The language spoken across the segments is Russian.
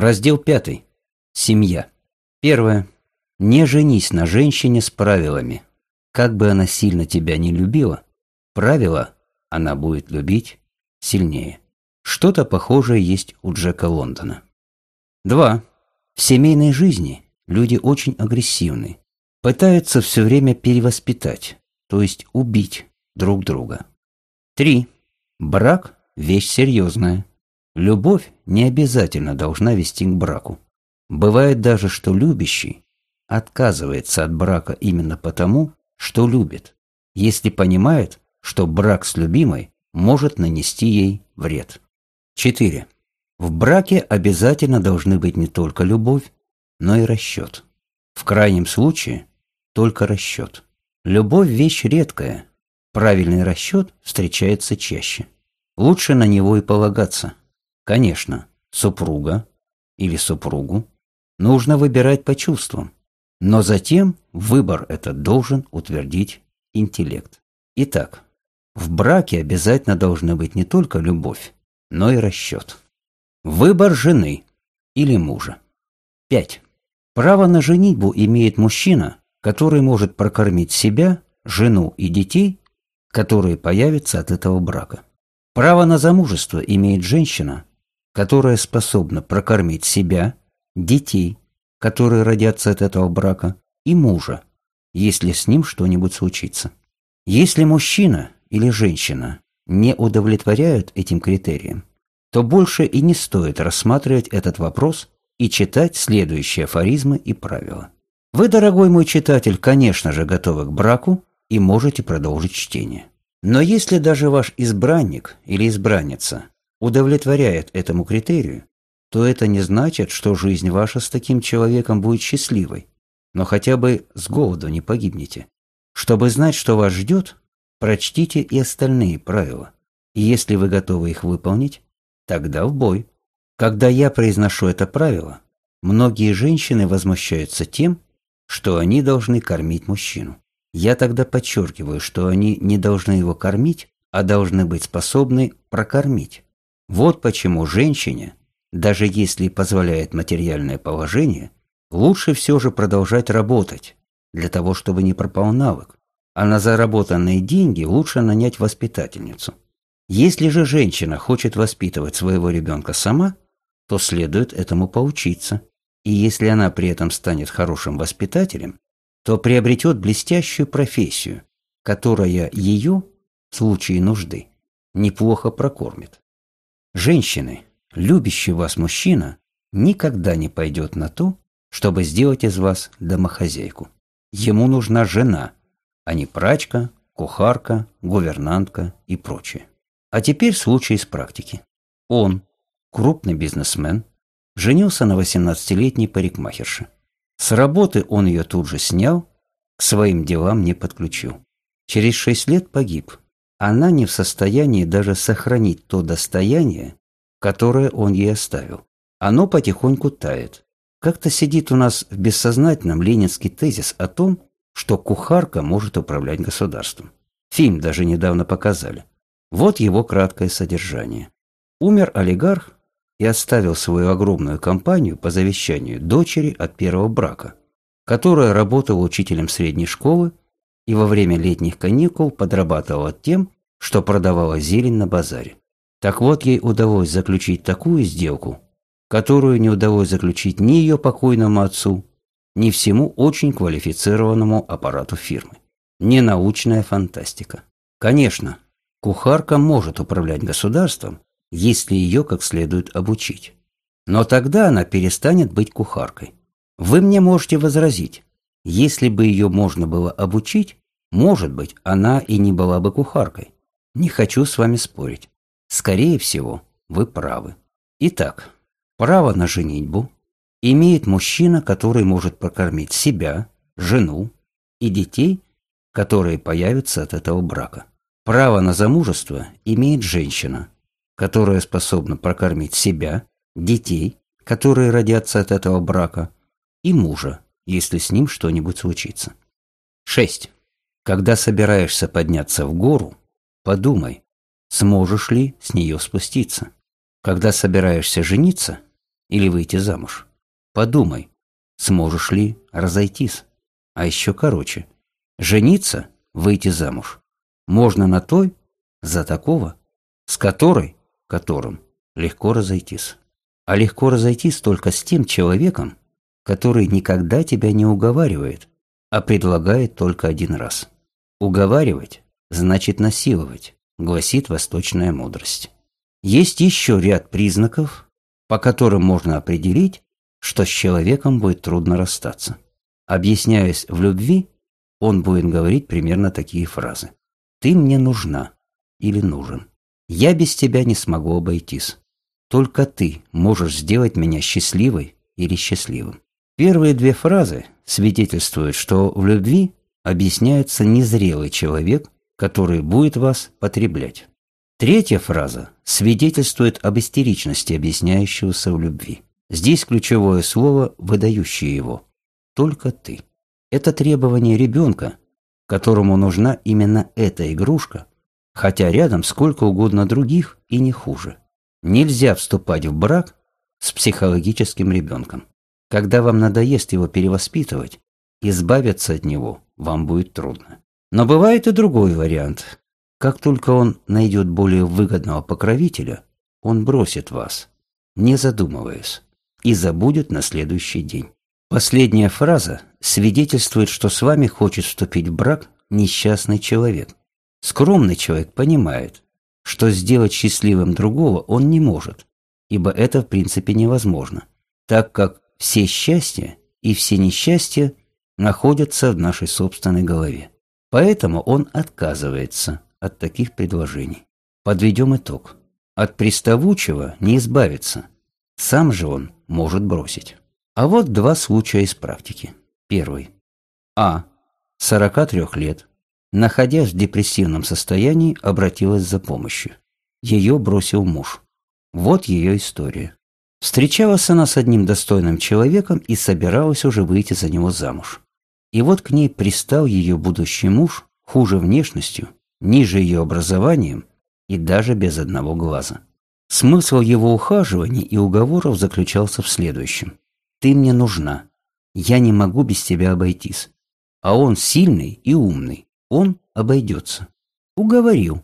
Раздел 5. Семья. Первое. Не женись на женщине с правилами. Как бы она сильно тебя не любила, правила она будет любить сильнее. Что-то похожее есть у Джека Лондона. 2. В семейной жизни люди очень агрессивны. Пытаются все время перевоспитать, то есть убить друг друга. 3. Брак – вещь серьезная. Любовь не обязательно должна вести к браку. Бывает даже, что любящий отказывается от брака именно потому, что любит, если понимает, что брак с любимой может нанести ей вред. 4. В браке обязательно должны быть не только любовь, но и расчет. В крайнем случае только расчет. Любовь – вещь редкая. Правильный расчет встречается чаще. Лучше на него и полагаться. Конечно, супруга или супругу нужно выбирать по чувствам, но затем выбор этот должен утвердить интеллект. Итак, в браке обязательно должны быть не только любовь, но и расчет. Выбор жены или мужа. 5. Право на женитьбу имеет мужчина, который может прокормить себя, жену и детей, которые появятся от этого брака. Право на замужество имеет женщина, которая способна прокормить себя, детей, которые родятся от этого брака, и мужа, если с ним что-нибудь случится. Если мужчина или женщина не удовлетворяют этим критериям, то больше и не стоит рассматривать этот вопрос и читать следующие афоризмы и правила. Вы, дорогой мой читатель, конечно же, готовы к браку и можете продолжить чтение. Но если даже ваш избранник или избранница удовлетворяет этому критерию, то это не значит, что жизнь ваша с таким человеком будет счастливой, но хотя бы с голоду не погибнете. Чтобы знать, что вас ждет, прочтите и остальные правила. И если вы готовы их выполнить, тогда в бой. Когда я произношу это правило, многие женщины возмущаются тем, что они должны кормить мужчину. Я тогда подчеркиваю, что они не должны его кормить, а должны быть способны прокормить. Вот почему женщине, даже если позволяет материальное положение, лучше все же продолжать работать, для того, чтобы не пропал навык, а на заработанные деньги лучше нанять воспитательницу. Если же женщина хочет воспитывать своего ребенка сама, то следует этому поучиться. И если она при этом станет хорошим воспитателем, то приобретет блестящую профессию, которая ее, в случае нужды, неплохо прокормит. Женщины, любящий вас мужчина, никогда не пойдет на то, чтобы сделать из вас домохозяйку. Ему нужна жена, а не прачка, кухарка, гувернантка и прочее. А теперь случай из практики. Он, крупный бизнесмен, женился на 18-летней парикмахерше. С работы он ее тут же снял, к своим делам не подключил. Через шесть лет погиб, она не в состоянии даже сохранить то достояние, которое он ей оставил. Оно потихоньку тает. Как-то сидит у нас в бессознательном ленинский тезис о том, что кухарка может управлять государством. Фильм даже недавно показали. Вот его краткое содержание. Умер олигарх и оставил свою огромную компанию по завещанию дочери от первого брака, которая работала учителем средней школы и во время летних каникул подрабатывала тем, что продавала зелень на базаре. Так вот, ей удалось заключить такую сделку, которую не удалось заключить ни ее покойному отцу, ни всему очень квалифицированному аппарату фирмы. Ненаучная фантастика. Конечно, кухарка может управлять государством, если ее как следует обучить. Но тогда она перестанет быть кухаркой. Вы мне можете возразить, если бы ее можно было обучить, может быть, она и не была бы кухаркой. Не хочу с вами спорить. Скорее всего, вы правы. Итак, право на женитьбу имеет мужчина, который может прокормить себя, жену и детей, которые появятся от этого брака. Право на замужество имеет женщина, которая способна прокормить себя, детей, которые родятся от этого брака, и мужа, если с ним что-нибудь случится. 6. Когда собираешься подняться в гору, подумай, сможешь ли с нее спуститься. Когда собираешься жениться, или выйти замуж. Подумай, сможешь ли разойтись. А еще короче, жениться, выйти замуж. Можно на той, за такого, с которой, которым легко разойтись. А легко разойтись только с тем человеком, который никогда тебя не уговаривает, а предлагает только один раз. Уговаривать значит насиловать, гласит восточная мудрость. Есть еще ряд признаков, по которым можно определить, что с человеком будет трудно расстаться. Объясняясь в любви, он будет говорить примерно такие фразы. «Ты мне нужна» или «нужен». «Я без тебя не смогу обойтись». «Только ты можешь сделать меня счастливой или счастливым». Первые две фразы свидетельствуют, что в любви объясняется незрелый человек, который будет вас потреблять. Третья фраза свидетельствует об истеричности объясняющегося в любви. Здесь ключевое слово, выдающее его. Только ты. Это требование ребенка, которому нужна именно эта игрушка, хотя рядом сколько угодно других и не хуже. Нельзя вступать в брак с психологическим ребенком. Когда вам надоест его перевоспитывать, избавиться от него вам будет трудно. Но бывает и другой вариант. Как только он найдет более выгодного покровителя, он бросит вас, не задумываясь, и забудет на следующий день. Последняя фраза свидетельствует, что с вами хочет вступить в брак несчастный человек. Скромный человек понимает, что сделать счастливым другого он не может, ибо это в принципе невозможно, так как все счастья и все несчастья находятся в нашей собственной голове. Поэтому он отказывается от таких предложений. Подведем итог. От приставучего не избавиться. Сам же он может бросить. А вот два случая из практики. Первый. А. 43 лет. Находясь в депрессивном состоянии, обратилась за помощью. Ее бросил муж. Вот ее история. Встречалась она с одним достойным человеком и собиралась уже выйти за него замуж. И вот к ней пристал ее будущий муж, хуже внешностью, ниже ее образованием и даже без одного глаза. Смысл его ухаживаний и уговоров заключался в следующем. «Ты мне нужна. Я не могу без тебя обойтись. А он сильный и умный. Он обойдется». Уговорил.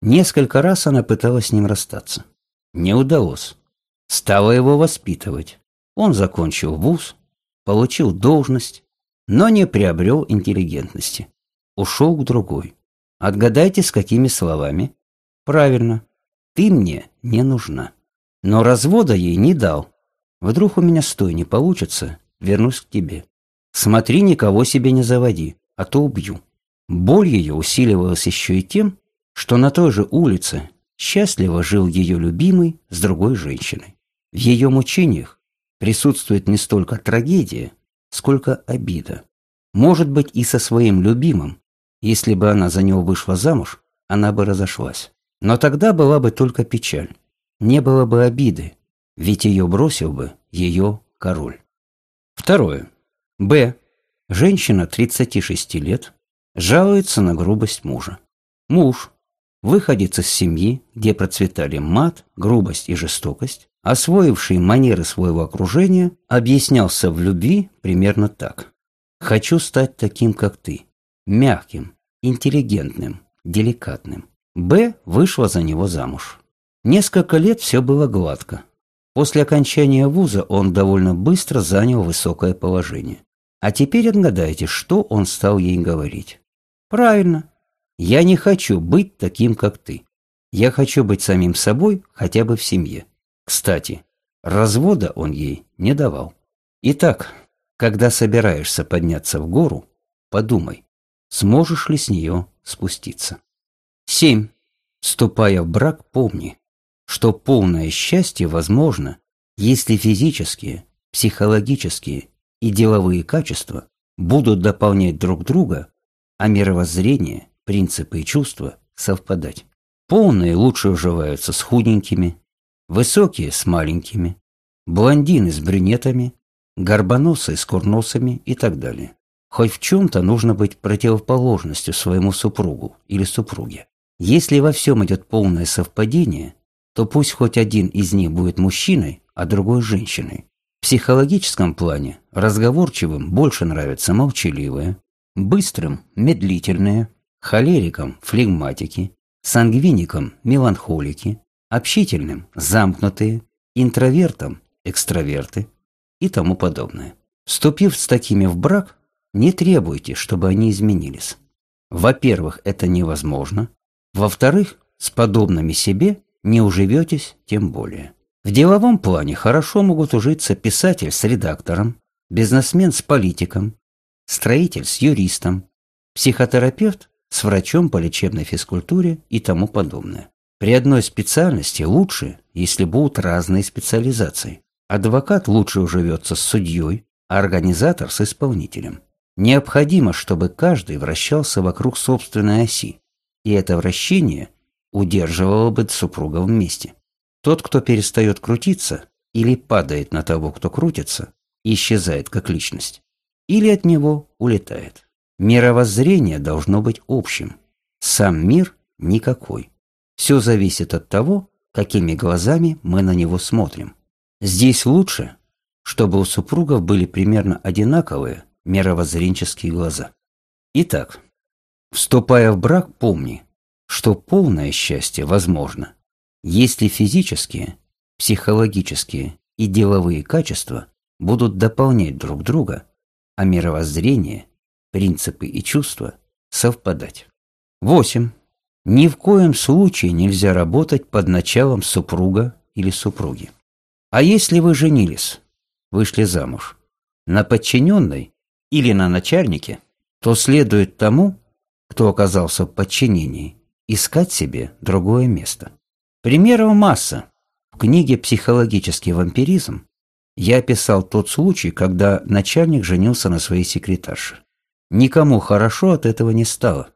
Несколько раз она пыталась с ним расстаться. Не удалось стала его воспитывать. Он закончил вуз, получил должность, но не приобрел интеллигентности. Ушел к другой. Отгадайте, с какими словами? Правильно. Ты мне не нужна. Но развода ей не дал. Вдруг у меня стой не получится, вернусь к тебе. Смотри, никого себе не заводи, а то убью. Боль ее усиливалась еще и тем, что на той же улице счастливо жил ее любимый с другой женщиной. В ее мучениях присутствует не столько трагедия, сколько обида. Может быть, и со своим любимым, если бы она за него вышла замуж, она бы разошлась. Но тогда была бы только печаль. Не было бы обиды, ведь ее бросил бы ее король. Второе. Б. Женщина 36 лет жалуется на грубость мужа. Муж, выходец из семьи, где процветали мат, грубость и жестокость, освоивший манеры своего окружения, объяснялся в любви примерно так. «Хочу стать таким, как ты, мягким, интеллигентным, деликатным». Б вышла за него замуж. Несколько лет все было гладко. После окончания вуза он довольно быстро занял высокое положение. А теперь отгадайте, что он стал ей говорить. Правильно. Я не хочу быть таким, как ты. Я хочу быть самим собой хотя бы в семье. Кстати, развода он ей не давал. Итак, когда собираешься подняться в гору, подумай, сможешь ли с нее спуститься. 7. Вступая в брак, помни, что полное счастье возможно, если физические, психологические и деловые качества будут дополнять друг друга, а мировоззрение, принципы и чувства совпадать. Полные лучше уживаются с худенькими, Высокие с маленькими, блондины с брюнетами, горбоносые с курносами и так далее. Хоть в чем-то нужно быть противоположностью своему супругу или супруге. Если во всем идет полное совпадение, то пусть хоть один из них будет мужчиной, а другой женщиной. В психологическом плане разговорчивым больше нравятся молчаливые, быстрым – медлительные, холерикам – флегматики, сангвиникам – меланхолики, общительным – замкнутые, интровертам – экстраверты и тому подобное. Вступив с такими в брак, не требуйте, чтобы они изменились. Во-первых, это невозможно. Во-вторых, с подобными себе не уживетесь тем более. В деловом плане хорошо могут ужиться писатель с редактором, бизнесмен с политиком, строитель с юристом, психотерапевт с врачом по лечебной физкультуре и тому подобное. При одной специальности лучше, если будут разные специализации. Адвокат лучше уживется с судьей, а организатор с исполнителем. Необходимо, чтобы каждый вращался вокруг собственной оси, и это вращение удерживало бы супруга вместе. Тот, кто перестает крутиться или падает на того, кто крутится, исчезает как личность, или от него улетает. Мировоззрение должно быть общим. Сам мир никакой. Все зависит от того, какими глазами мы на него смотрим. Здесь лучше, чтобы у супругов были примерно одинаковые мировоззренческие глаза. Итак, вступая в брак, помни, что полное счастье возможно, если физические, психологические и деловые качества будут дополнять друг друга, а мировоззрение, принципы и чувства совпадать. 8. Ни в коем случае нельзя работать под началом супруга или супруги. А если вы женились, вышли замуж, на подчиненной или на начальнике, то следует тому, кто оказался в подчинении, искать себе другое место. Примеров масса. В книге «Психологический вампиризм» я описал тот случай, когда начальник женился на своей секретарше. Никому хорошо от этого не стало.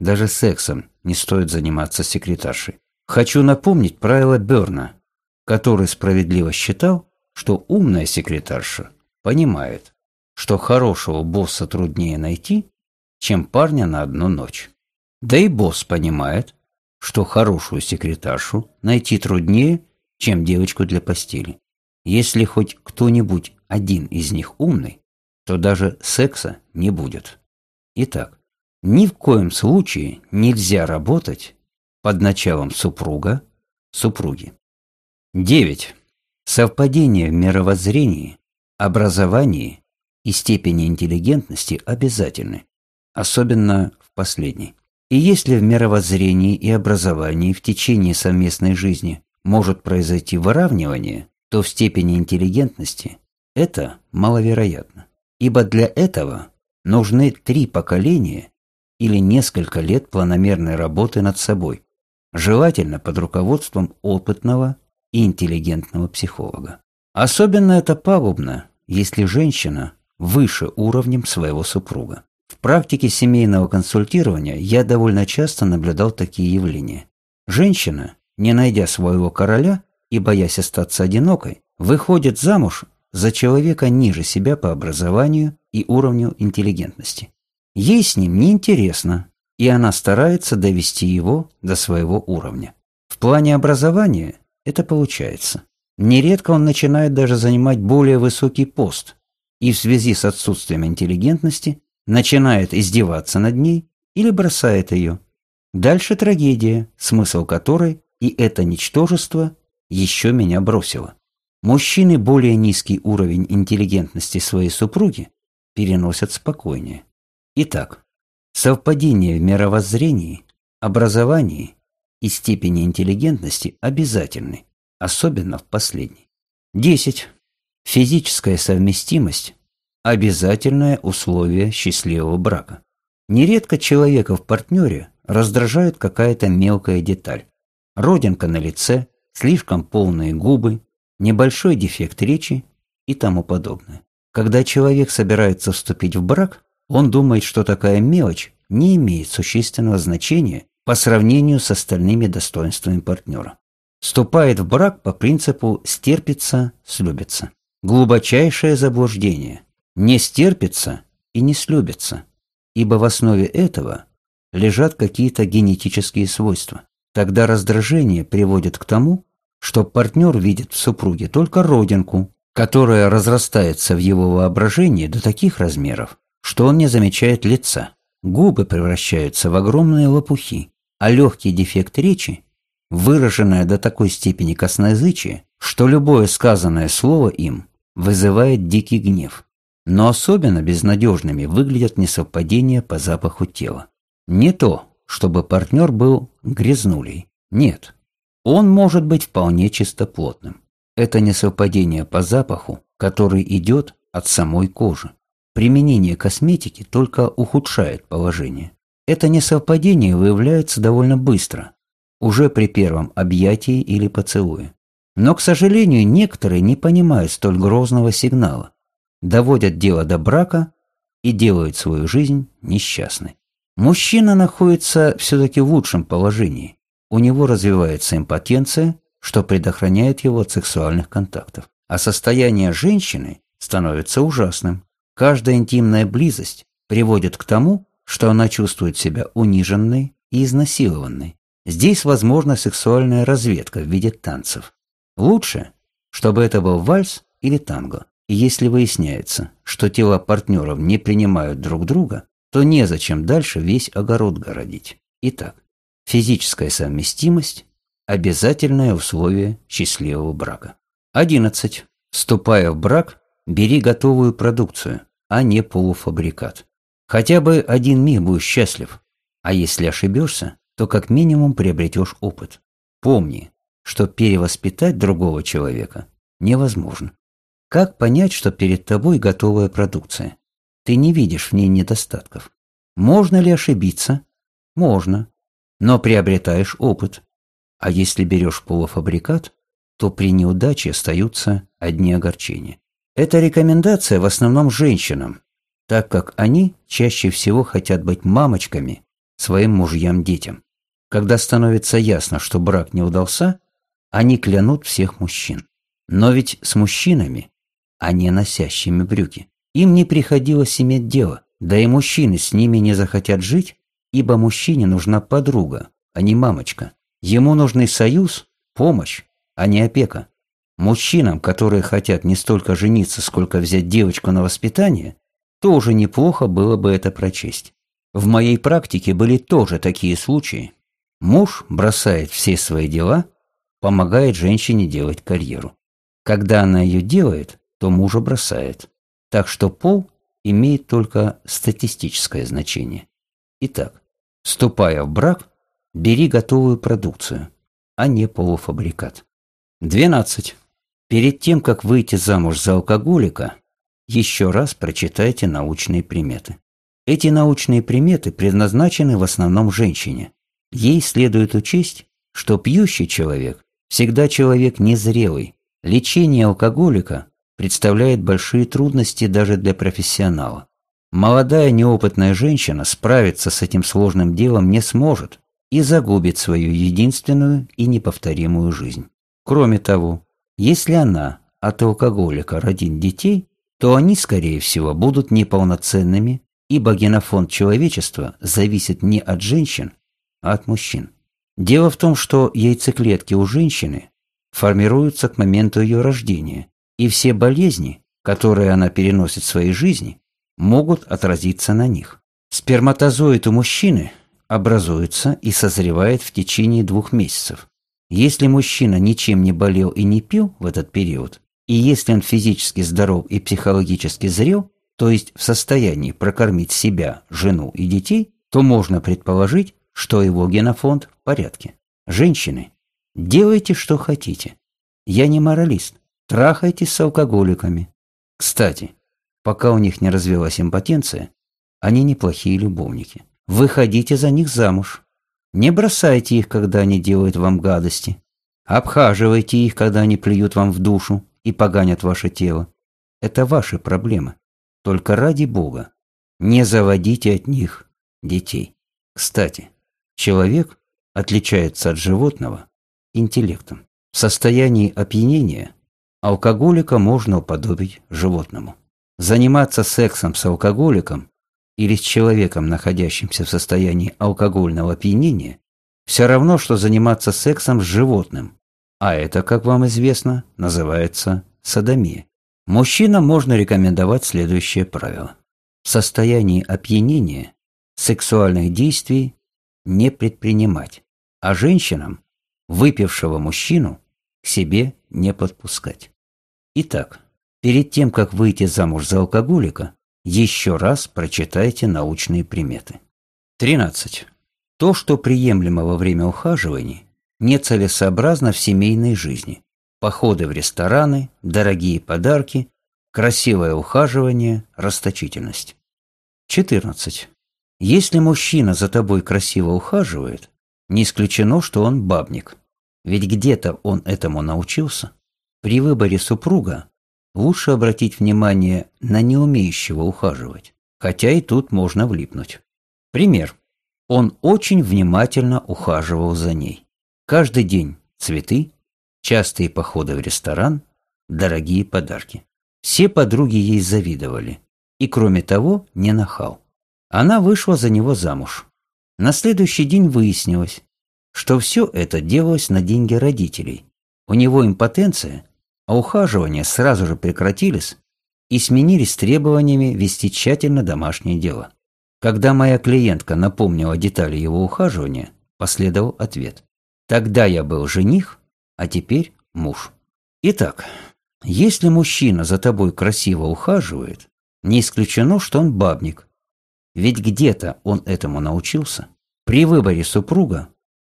Даже сексом не стоит заниматься секретаршей. Хочу напомнить правило Берна, который справедливо считал, что умная секретарша понимает, что хорошего босса труднее найти, чем парня на одну ночь. Да и босс понимает, что хорошую секретаршу найти труднее, чем девочку для постели. Если хоть кто-нибудь один из них умный, то даже секса не будет. Итак, ни в коем случае нельзя работать под началом супруга, супруги. 9. Совпадение в мировоззрении, образовании и степени интеллигентности обязательны, особенно в последней. И если в мировоззрении и образовании в течение совместной жизни может произойти выравнивание, то в степени интеллигентности это маловероятно. Ибо для этого нужны три поколения или несколько лет планомерной работы над собой, желательно под руководством опытного и интеллигентного психолога. Особенно это пагубно, если женщина выше уровнем своего супруга. В практике семейного консультирования я довольно часто наблюдал такие явления. Женщина, не найдя своего короля и боясь остаться одинокой, выходит замуж за человека ниже себя по образованию и уровню интеллигентности. Ей с ним неинтересно, и она старается довести его до своего уровня. В плане образования это получается. Нередко он начинает даже занимать более высокий пост, и в связи с отсутствием интеллигентности начинает издеваться над ней или бросает ее. Дальше трагедия, смысл которой и это ничтожество еще меня бросило. Мужчины более низкий уровень интеллигентности своей супруги переносят спокойнее. Итак, совпадение в мировоззрении, образовании и степени интеллигентности обязательны, особенно в последней. 10. Физическая совместимость обязательное условие счастливого брака. Нередко человека в партнере раздражает какая-то мелкая деталь. Родинка на лице, слишком полные губы, небольшой дефект речи и тому подобное. Когда человек собирается вступить в брак, он думает, что такая мелочь не имеет существенного значения по сравнению с остальными достоинствами партнера. Вступает в брак по принципу «стерпится, слюбится». Глубочайшее заблуждение не стерпится и не слюбится, ибо в основе этого лежат какие-то генетические свойства. Тогда раздражение приводит к тому, что партнер видит в супруге только родинку, которая разрастается в его воображении до таких размеров, что он не замечает лица. Губы превращаются в огромные лопухи, а легкий дефект речи, выраженное до такой степени косноязычие, что любое сказанное слово им вызывает дикий гнев. Но особенно безнадежными выглядят несовпадения по запаху тела. Не то, чтобы партнер был грязнулей. Нет. Он может быть вполне чистоплотным. Это несовпадение по запаху, который идет от самой кожи. Применение косметики только ухудшает положение. Это несовпадение выявляется довольно быстро, уже при первом объятии или поцелуе. Но, к сожалению, некоторые не понимают столь грозного сигнала, доводят дело до брака и делают свою жизнь несчастной. Мужчина находится все-таки в лучшем положении. У него развивается импотенция, что предохраняет его от сексуальных контактов. А состояние женщины становится ужасным. Каждая интимная близость приводит к тому, что она чувствует себя униженной и изнасилованной. Здесь возможна сексуальная разведка в виде танцев. Лучше, чтобы это был вальс или танго. И если выясняется, что тела партнеров не принимают друг друга, то незачем дальше весь огород городить. Итак, физическая совместимость – обязательное условие счастливого брака. 11. Вступая в брак, бери готовую продукцию, а не полуфабрикат. Хотя бы один миг будешь счастлив, а если ошибешься, то как минимум приобретешь опыт. Помни, что перевоспитать другого человека невозможно. Как понять, что перед тобой готовая продукция? Ты не видишь в ней недостатков. Можно ли ошибиться? Можно. Но приобретаешь опыт. А если берешь полуфабрикат, то при неудаче остаются одни огорчения. Это рекомендация в основном женщинам, так как они чаще всего хотят быть мамочками своим мужьям-детям. Когда становится ясно, что брак не удался, они клянут всех мужчин. Но ведь с мужчинами, а не носящими брюки, им не приходилось иметь дело, да и мужчины с ними не захотят жить, ибо мужчине нужна подруга, а не мамочка. Ему нужны союз, помощь, а не опека. Мужчинам, которые хотят не столько жениться, сколько взять девочку на воспитание, тоже неплохо было бы это прочесть. В моей практике были тоже такие случаи. Муж бросает все свои дела, помогает женщине делать карьеру. Когда она ее делает, то мужа бросает. Так что пол имеет только статистическое значение. Итак, вступая в брак, бери готовую продукцию, а не полуфабрикат. 12. Перед тем, как выйти замуж за алкоголика, еще раз прочитайте научные приметы. Эти научные приметы предназначены в основном женщине. Ей следует учесть, что пьющий человек всегда человек незрелый. Лечение алкоголика представляет большие трудности даже для профессионала. Молодая неопытная женщина справиться с этим сложным делом не сможет и загубит свою единственную и неповторимую жизнь. Кроме того, если она от алкоголика родит детей, то они, скорее всего, будут неполноценными, ибо генофонд человечества зависит не от женщин, а от мужчин. Дело в том, что яйцеклетки у женщины формируются к моменту ее рождения, и все болезни, которые она переносит в своей жизни, могут отразиться на них. Сперматозоид у мужчины образуется и созревает в течение двух месяцев. Если мужчина ничем не болел и не пил в этот период, и если он физически здоров и психологически зрел, то есть в состоянии прокормить себя, жену и детей, то можно предположить, что его генофонд в порядке. Женщины, делайте, что хотите. Я не моралист. Трахайтесь с алкоголиками. Кстати, пока у них не развилась импотенция, они неплохие любовники. Выходите за них замуж. Не бросайте их, когда они делают вам гадости. Обхаживайте их, когда они плюют вам в душу и поганят ваше тело. Это ваши проблемы. Только ради Бога, не заводите от них детей. Кстати, человек отличается от животного интеллектом. В состоянии опьянения Алкоголика можно уподобить животному. Заниматься сексом с алкоголиком или с человеком, находящимся в состоянии алкогольного опьянения, все равно, что заниматься сексом с животным, А это, как вам известно, называется садомия. Мужчинам можно рекомендовать следующее правило. В состоянии опьянения сексуальных действий не предпринимать, а женщинам, выпившего мужчину, к себе не подпускать. Итак, перед тем, как выйти замуж за алкоголика, еще раз прочитайте научные приметы. 13. То, что приемлемо во время ухаживаний, нецелесообразно в семейной жизни. Походы в рестораны, дорогие подарки, красивое ухаживание, расточительность. 14. Если мужчина за тобой красиво ухаживает, не исключено, что он бабник. Ведь где-то он этому научился. При выборе супруга лучше обратить внимание на неумеющего ухаживать, хотя и тут можно влипнуть. Пример. Он очень внимательно ухаживал за ней. Каждый день цветы, частые походы в ресторан, дорогие подарки. Все подруги ей завидовали. И кроме того, не нахал. Она вышла за него замуж. На следующий день выяснилось, что все это делалось на деньги родителей. У него импотенция, а ухаживания сразу же прекратились и сменились требованиями вести тщательно домашнее дело. Когда моя клиентка напомнила детали его ухаживания, последовал ответ. Тогда я был жених, а теперь муж. Итак, если мужчина за тобой красиво ухаживает, не исключено, что он бабник. Ведь где-то он этому научился. При выборе супруга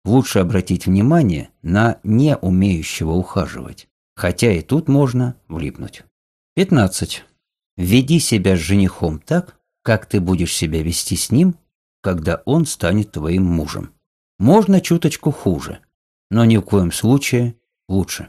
лучше обратить внимание на не умеющего ухаживать, хотя и тут можно влипнуть. 15. Веди себя с женихом так, как ты будешь себя вести с ним, когда он станет твоим мужем. Можно чуточку хуже, но ни в коем случае лучше.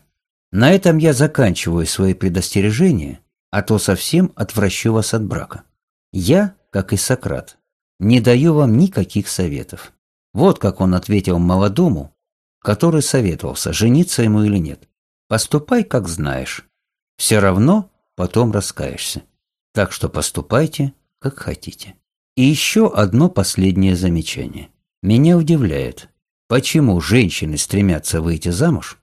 На этом я заканчиваю свои предостережения, а то совсем отвращу вас от брака. Я, как и Сократ, не даю вам никаких советов. Вот как он ответил молодому, который советовался, жениться ему или нет. Поступай, как знаешь. Все равно потом раскаешься. Так что поступайте, как хотите. И еще одно последнее замечание. Меня удивляет, почему женщины стремятся выйти замуж,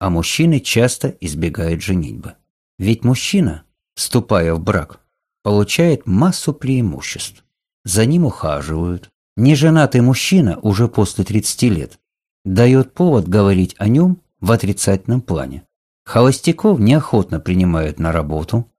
а мужчины часто избегают женитьбы. Ведь мужчина, вступая в брак, получает массу преимуществ. За ним ухаживают, Неженатый мужчина уже после 30 лет дает повод говорить о нем в отрицательном плане. Холостяков неохотно принимают на работу,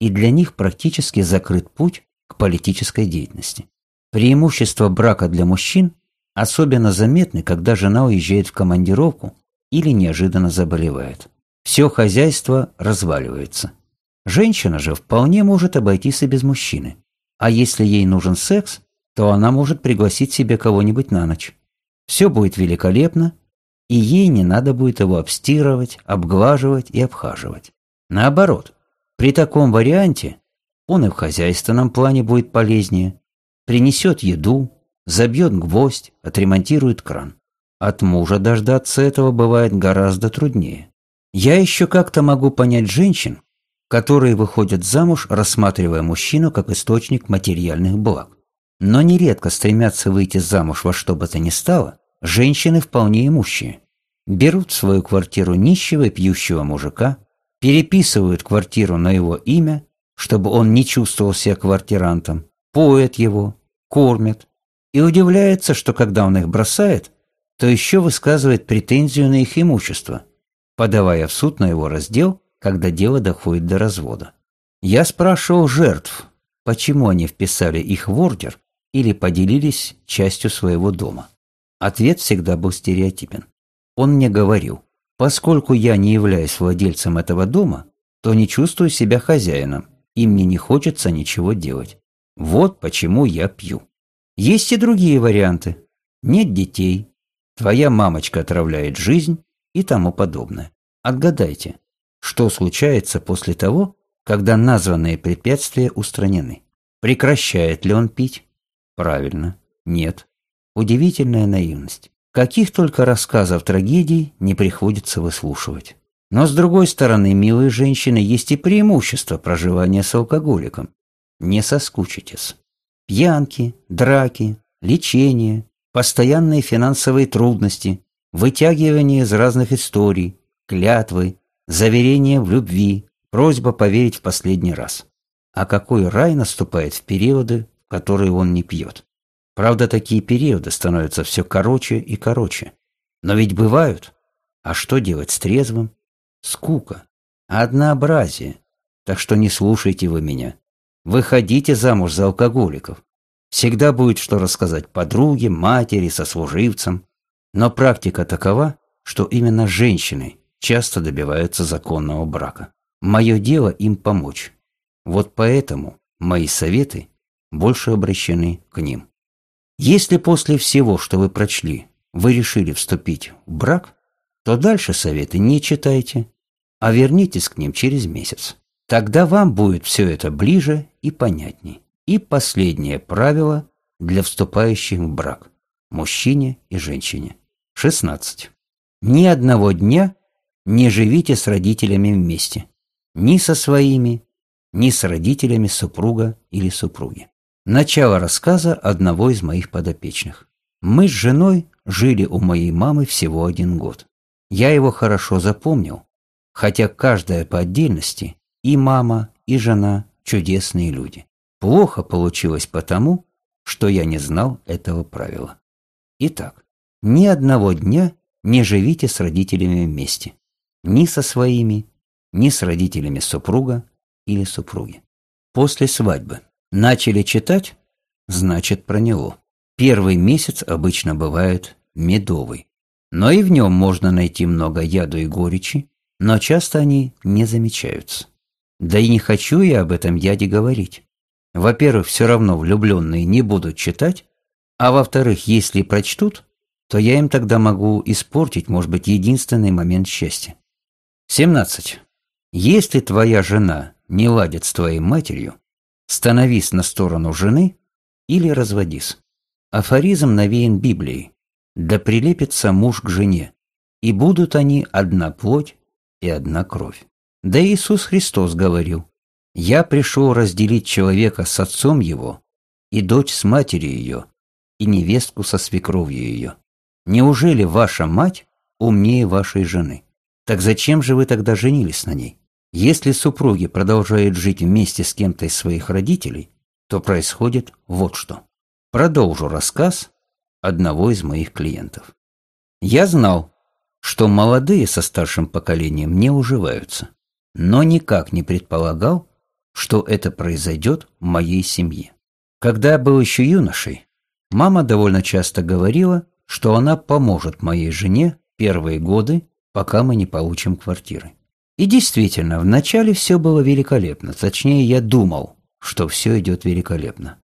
и для них практически закрыт путь к политической деятельности. Преимущества брака для мужчин особенно заметны, когда жена уезжает в командировку или неожиданно заболевает. Все хозяйство разваливается. Женщина же вполне может обойтись и без мужчины. А если ей нужен секс, то она может пригласить себе кого-нибудь на ночь. Все будет великолепно, и ей не надо будет его обстирывать, обглаживать и обхаживать. Наоборот, при таком варианте он и в хозяйственном плане будет полезнее, принесет еду, забьет гвоздь, отремонтирует кран. От мужа дождаться этого бывает гораздо труднее. Я еще как-то могу понять женщин, которые выходят замуж, рассматривая мужчину как источник материальных благ но нередко стремятся выйти замуж во что бы то ни стало, женщины вполне имущие. Берут в свою квартиру нищего и пьющего мужика, переписывают квартиру на его имя, чтобы он не чувствовал себя квартирантом, поят его, кормят и удивляется, что когда он их бросает, то еще высказывает претензию на их имущество, подавая в суд на его раздел, когда дело доходит до развода. Я спрашивал жертв, почему они вписали их в ордер, или поделились частью своего дома. Ответ всегда был стереотипен. Он мне говорил, поскольку я не являюсь владельцем этого дома, то не чувствую себя хозяином, и мне не хочется ничего делать. Вот почему я пью. Есть и другие варианты. Нет детей, твоя мамочка отравляет жизнь и тому подобное. Отгадайте, что случается после того, когда названные препятствия устранены? Прекращает ли он пить? Правильно. Нет. Удивительная наивность. Каких только рассказов трагедий не приходится выслушивать. Но с другой стороны, милые женщины, есть и преимущество проживания с алкоголиком. Не соскучитесь. Пьянки, драки, лечение, постоянные финансовые трудности, вытягивание из разных историй, клятвы, заверения в любви, просьба поверить в последний раз. А какой рай наступает в периоды, которые он не пьет? Правда, такие периоды становятся все короче и короче. Но ведь бывают. А что делать с трезвым? Скука. Однообразие. Так что не слушайте вы меня. Выходите замуж за алкоголиков. Всегда будет что рассказать подруге, матери, сослуживцам. Но практика такова, что именно женщины часто добиваются законного брака. Мое дело им помочь. Вот поэтому мои советы больше обращены к ним. Если после всего, что вы прочли, вы решили вступить в брак, то дальше советы не читайте, а вернитесь к ним через месяц. Тогда вам будет все это ближе и понятней. И последнее правило для вступающих в брак – мужчине и женщине. 16. Ни одного дня не живите с родителями вместе. Ни со своими, ни с родителями супруга или супруги. Начало рассказа одного из моих подопечных. Мы с женой жили у моей мамы всего один год. Я его хорошо запомнил, хотя каждая по отдельности, и мама, и жена – чудесные люди. Плохо получилось потому, что я не знал этого правила. Итак, ни одного дня не живите с родителями вместе. Ни со своими, ни с родителями супруга или супруги. После свадьбы. Начали читать? Значит, проняло. Первый месяц обычно бывает медовый. Но и в нем можно найти много яду и горечи, но часто они не замечаются. Да и не хочу я об этом яде говорить. Во-первых, все равно влюбленные не будут читать, а во-вторых, если прочтут, то я им тогда могу испортить, может быть, единственный момент счастья. 17. Если твоя жена не ладит с твоей матерью, становись на сторону жены или разводись. Афоризм навеян Библией. Да прилепится муж к жене, и будут они одна плоть и одна кровь. Да Иисус Христос говорил, «Я пришел разделить человека с отцом его, и дочь с матерью ее, и невестку со свекровью ее. Неужели ваша мать умнее вашей жены? Так зачем же вы тогда женились на ней? Если супруги продолжают жить вместе с кем-то из своих родителей, то происходит вот что. Продолжу рассказ одного из моих клиентов. Я знал, что молодые со старшим поколением не уживаются, но никак не предполагал, что это произойдет в моей семье. Когда я был еще юношей, мама довольно часто говорила, что она поможет моей жене первые годы, пока мы не получим квартиры. И действительно, вначале все было великолепно, точнее, я думал, что все идет великолепно.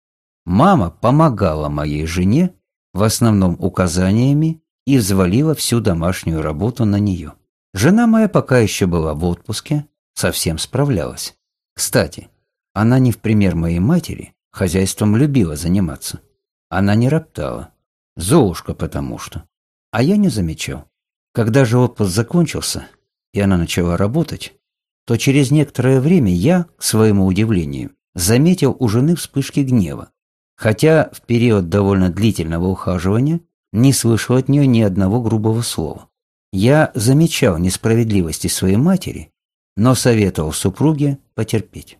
Мама помогала моей жене, в основном указаниями, и взвалила всю домашнюю работу на нее. Жена моя пока еще была в отпуске, совсем справлялась. Кстати, она не в пример моей матери, хозяйством любила заниматься. Она не роптала. Золушка потому что. А я не замечал. Когда же отпуск закончился, и она начала работать, то через некоторое время я, к своему удивлению, заметил у жены вспышки гнева, хотя в период довольно длительного ухаживания не слышал от нее ни одного грубого слова. Я замечал несправедливости своей матери, но советовал супруге потерпеть.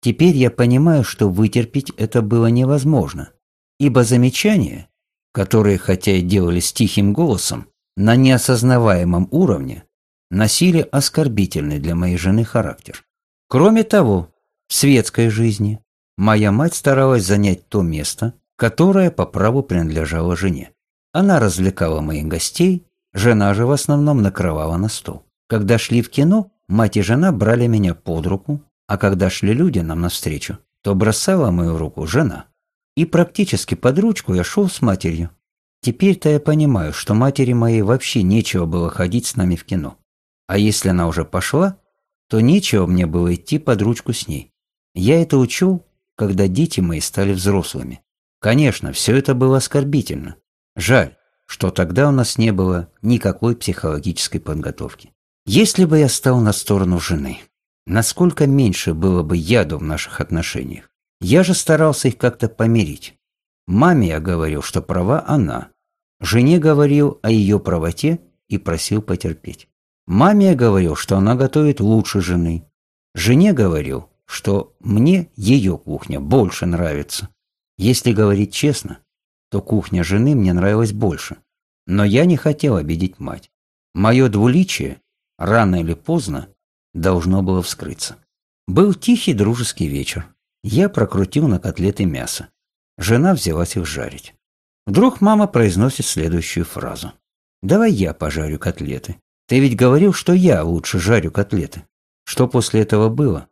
Теперь я понимаю, что вытерпеть это было невозможно, ибо замечания, которые, хотя и делались тихим голосом, на неосознаваемом уровне, носили оскорбительный для моей жены характер. Кроме того, в светской жизни Моя мать старалась занять то место, которое по праву принадлежало жене. Она развлекала моих гостей, жена же в основном накрывала на стол. Когда шли в кино, мать и жена брали меня под руку, а когда шли люди нам навстречу, то бросала мою руку жена. И практически под ручку я шел с матерью. Теперь-то я понимаю, что матери моей вообще нечего было ходить с нами в кино. А если она уже пошла, то нечего мне было идти под ручку с ней. Я это учел когда дети мои стали взрослыми. Конечно, все это было оскорбительно. Жаль, что тогда у нас не было никакой психологической подготовки. Если бы я стал на сторону жены, насколько меньше было бы яду в наших отношениях. Я же старался их как-то помирить. Маме я говорил, что права она. Жене говорил о ее правоте и просил потерпеть. Маме я говорил, что она готовит лучше жены. Жене говорил, что мне ее кухня больше нравится. Если говорить честно, то кухня жены мне нравилась больше. Но я не хотел обидеть мать. Мое двуличие, рано или поздно, должно было вскрыться. Был тихий дружеский вечер. Я прокрутил на котлеты мясо. Жена взялась их жарить. Вдруг мама произносит следующую фразу. «Давай я пожарю котлеты. Ты ведь говорил, что я лучше жарю котлеты. Что после этого было?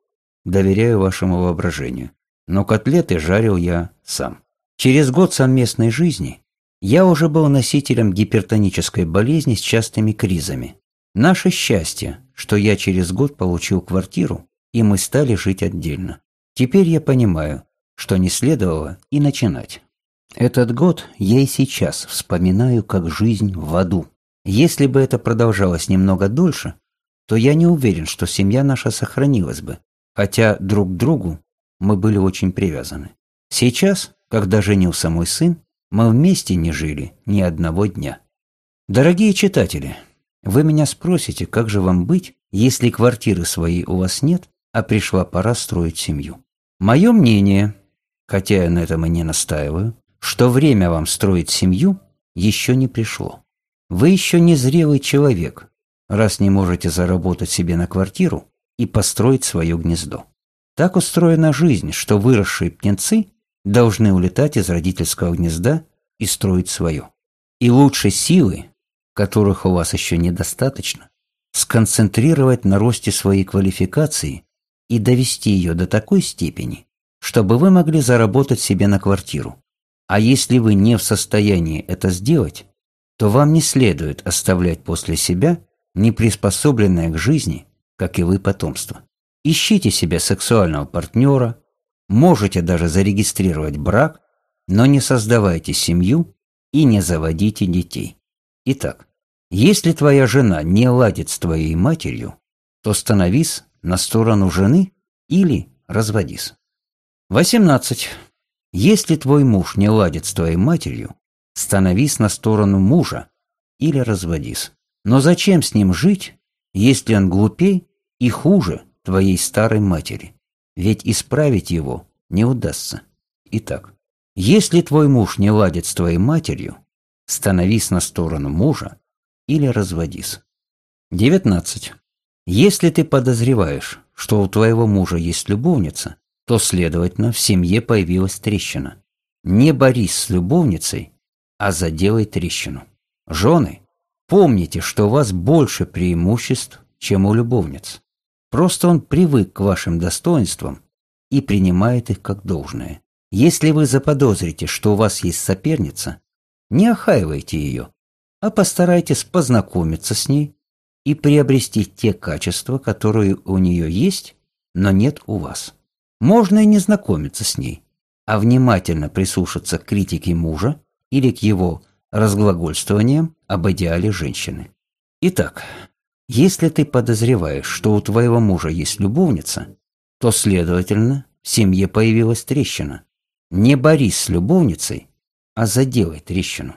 Доверяю вашему воображению. Но котлеты жарил я сам. Через год совместной жизни я уже был носителем гипертонической болезни с частыми кризами. Наше счастье, что я через год получил квартиру, и мы стали жить отдельно. Теперь я понимаю, что не следовало и начинать. Этот год я и сейчас вспоминаю как жизнь в аду. Если бы это продолжалось немного дольше, то я не уверен, что семья наша сохранилась бы, хотя друг к другу мы были очень привязаны. Сейчас, когда женился мой сын, мы вместе не жили ни одного дня. Дорогие читатели, вы меня спросите, как же вам быть, если квартиры своей у вас нет, а пришла пора строить семью. Мое мнение, хотя я на этом и не настаиваю, что время вам строить семью еще не пришло. Вы еще не зрелый человек, раз не можете заработать себе на квартиру и построить свое гнездо. Так устроена жизнь, что выросшие птенцы должны улетать из родительского гнезда и строить свое. И лучше силы, которых у вас еще недостаточно, сконцентрировать на росте своей квалификации и довести ее до такой степени, чтобы вы могли заработать себе на квартиру. А если вы не в состоянии это сделать, то вам не следует оставлять после себя неприспособленное к жизни, как и вы, потомство. Ищите себе сексуального партнера, Можете даже зарегистрировать брак, но не создавайте семью и не заводите детей. Итак, если твоя жена не ладит с твоей матерью, то становись на сторону жены или разводись. 18. Если твой муж не ладит с твоей матерью, становись на сторону мужа или разводись. Но зачем с ним жить, если он глупей и хуже твоей старой матери? ведь исправить его не удастся. Итак, если твой муж не ладит с твоей матерью, становись на сторону мужа или разводись. 19. Если ты подозреваешь, что у твоего мужа есть любовница, то, следовательно, в семье появилась трещина. Не борись с любовницей, а заделай трещину. Жены, помните, что у вас больше преимуществ, чем у любовниц. Просто он привык к вашим достоинствам и принимает их как должное. Если вы заподозрите, что у вас есть соперница, не охаивайте ее, а постарайтесь познакомиться с ней и приобрести те качества, которые у нее есть, но нет у вас. Можно и не знакомиться с ней, а внимательно прислушаться к критике мужа или к его разглагольствованиям об идеале женщины. Итак, если ты подозреваешь, что у твоего мужа есть любовница, то, следовательно, в семье появилась трещина. Не борись с любовницей, а заделай трещину.